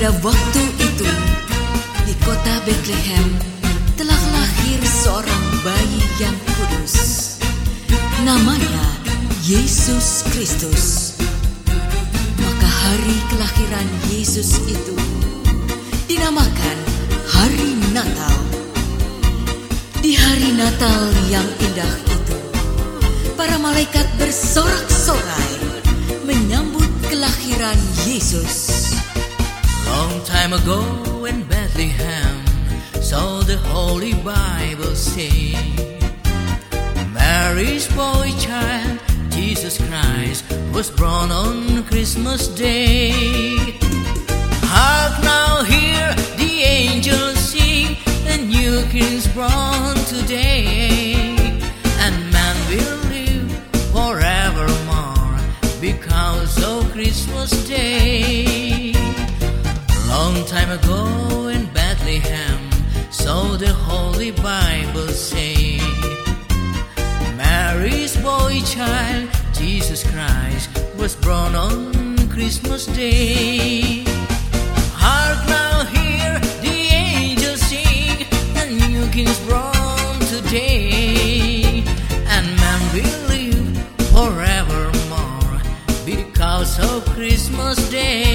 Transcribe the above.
Pada waktu itu, di kota Bethlehem telah lahir seorang bayi yang kudus. Namanya Yesus Kristus. Maka hari kelahiran Yesus itu dinamakan Hari Natal. Di hari Natal yang indah itu, para malaikat bersorak-sorai menyambut kelahiran Yesus. Long time ago in Bethlehem, so the Holy Bible say, Mary's boy child, Jesus Christ, was born on Christmas Day. Hark now, hear the angels sing, a new king's born today, and man will live forevermore because of Christmas Day. Long time ago in Bethlehem, so the Holy Bible say, Mary's boy child, Jesus Christ, was born on Christmas Day. Hark now, hear the angels sing, a new king's born today, and man will live forevermore because of Christmas Day.